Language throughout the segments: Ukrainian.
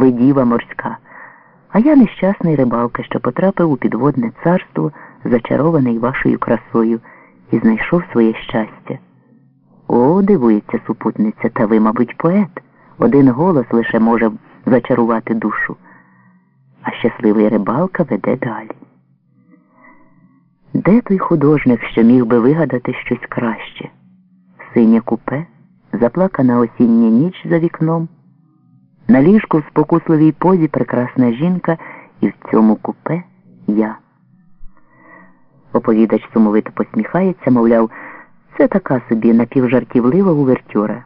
ви діва морська. А я нещасний рибалка, що потрапив у підводне царство, зачарований вашою красою, і знайшов своє щастя. О, дивується супутниця, та ви, мабуть, поет. Один голос лише може зачарувати душу. А щасливий рибалка веде далі. Де той художник, що міг би вигадати щось краще? Синє купе, заплакана осіння ніч за вікном. На ліжку в спокусливій позі прекрасна жінка, і в цьому купе я. Оповідач сумовито посміхається, мовляв, це така собі напівжартівлива увертюра.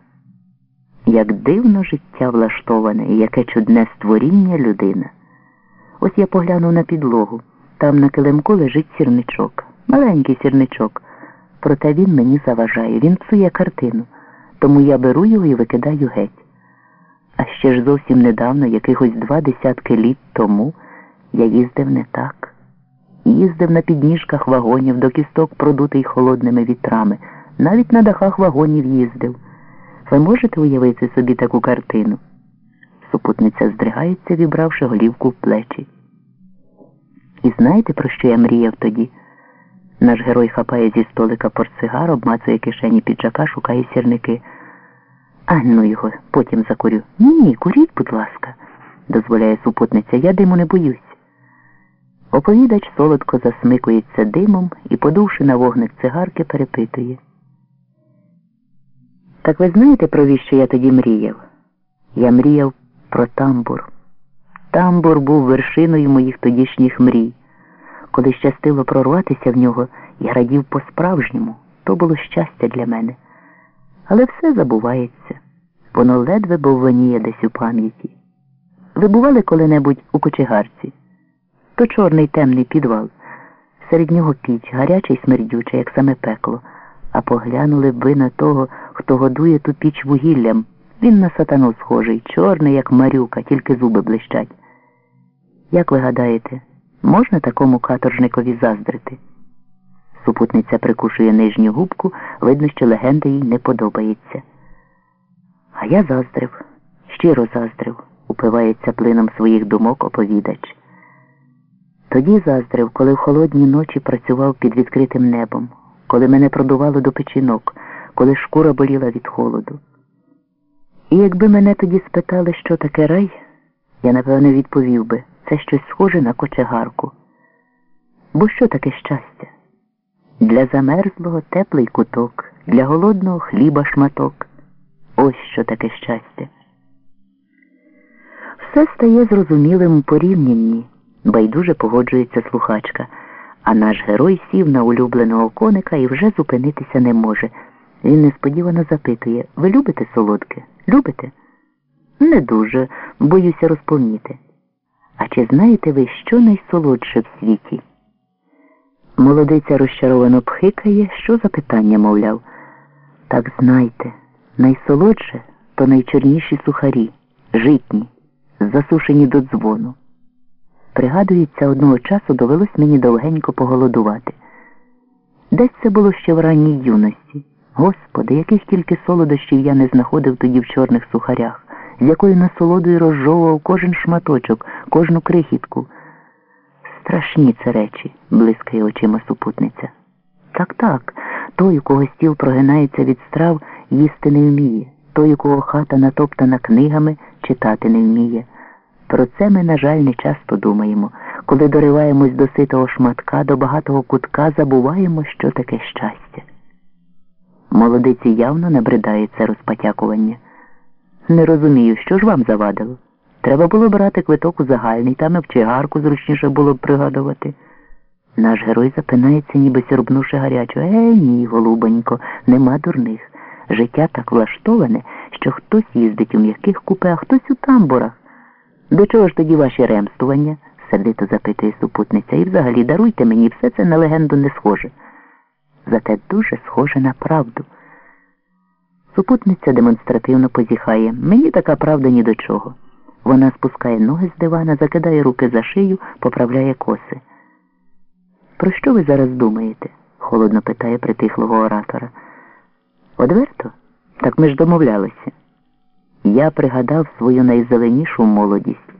Як дивно життя влаштоване і яке чудне створіння людина. Ось я поглянув на підлогу. Там на килимку лежить сірничок, маленький сірничок. Проте він мені заважає, він псує картину. Тому я беру його і викидаю геть. А ще ж зовсім недавно, якихось два десятки літ тому, я їздив не так. Їздив на підніжках вагонів до кісток, продутий холодними вітрами, навіть на дахах вагонів їздив. Ви можете уявити собі таку картину? Супутниця здригається, вібравши голівку в плечі. І знаєте, про що я мріяв тоді? Наш герой хапає зі столика портсигар, обмацує кишені піджака, шукає сірники. А ну його, потім закурю. Ні, ні, куріть, будь ласка, дозволяє супутниця, я диму не боюсь. Оповідач солодко засмикується димом і, подувши на вогник цигарки, перепитує. Так ви знаєте, про віщо я тоді мріяв? Я мріяв про тамбур. Тамбур був вершиною моїх тодішніх мрій. Коли щастило прорватися в нього, я радів по-справжньому. То було щастя для мене. Але все забувається. Воно ледве бовваніє десь у пам'яті. Ви бували коли-небудь у кочегарці? То чорний темний підвал. Серед нього піч, гаряча й смердюча, як саме пекло. А поглянули б ви на того, хто годує ту піч вугіллям. Він на сатану схожий, чорний, як марюка, тільки зуби блищать. Як ви гадаєте, можна такому каторжникові заздрити? Супутниця прикушує нижню губку, видно, що легенда їй не подобається. А я заздрив, щиро заздрив, упивається плином своїх думок оповідач. Тоді заздрив, коли в холодні ночі працював під відкритим небом, коли мене продувало до печінок, коли шкура боліла від холоду. І якби мене тоді спитали, що таке рай, я напевно відповів би, це щось схоже на кочегарку. Бо що таке щастя? Для замерзлого теплий куток, для голодного хліба шматок. Ось що таке щастя. Все стає зрозумілим у порівнянні, байдуже погоджується слухачка, а наш герой сів на улюбленого коника і вже зупинитися не може. Він несподівано запитує Ви любите солодке? Любите? Не дуже, боюся розповніти. А чи знаєте ви, що найсолодше в світі? Молодиця розчаровано пхикає, що за питання, мовляв. Так знайте, найсолодше то найчорніші сухарі, житні, засушені до дзвону. Пригадується, одного часу довелось мені довгенько поголодувати. Десь це було ще в ранній юності. Господи, яких тільки солодощів я не знаходив тоді в чорних сухарях, з якою насолодою розжовував кожен шматочок, кожну крихітку. Страшні це речі, блискає очима супутниця. Так, так, той, у кого стіл прогинається від страв, їсти не вміє, той, у кого хата натоптана книгами, читати не вміє. Про це ми, на жаль, не часто думаємо. Коли дориваємось до ситого шматка, до багатого кутка, забуваємо, що таке щастя. Молодиці явно набридає це розпотякування. Не розумію, що ж вам завадило. Треба було брати квиток у загальний, там і в чигарку зручніше було б пригадувати. Наш герой запинається, ніби сірбнувши гарячу. Е, ні, голубонько, нема дурних. Життя так влаштоване, що хтось їздить у м'яких купе, а хтось у тамбурах. До чого ж тоді ваші ремствування? сердито запитує супутниця. І взагалі даруйте мені, все це на легенду не схоже. Зате дуже схоже на правду. Супутниця демонстративно позіхає. Мені така правда ні до чого. Вона спускає ноги з дивана, закидає руки за шию, поправляє коси. Про що ви зараз думаєте? холодно питає притихлого оратора. Одверто? Так ми ж домовлялися. Я пригадав свою найзеленішу молодість.